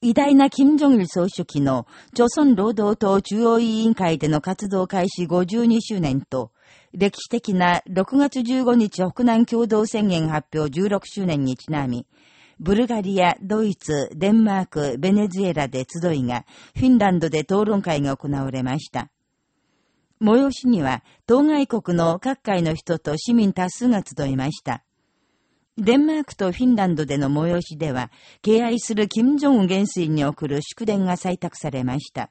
偉大な金正日総書記の、朝鮮労働党中央委員会での活動開始52周年と、歴史的な6月15日北南共同宣言発表16周年にちなみ、ブルガリア、ドイツ、デンマーク、ベネズエラで集いが、フィンランドで討論会が行われました。催しには、当該国の各界の人と市民多数が集いました。デンマークとフィンランドでの催しでは、敬愛する金正恩元帥に送る祝電が採択されました。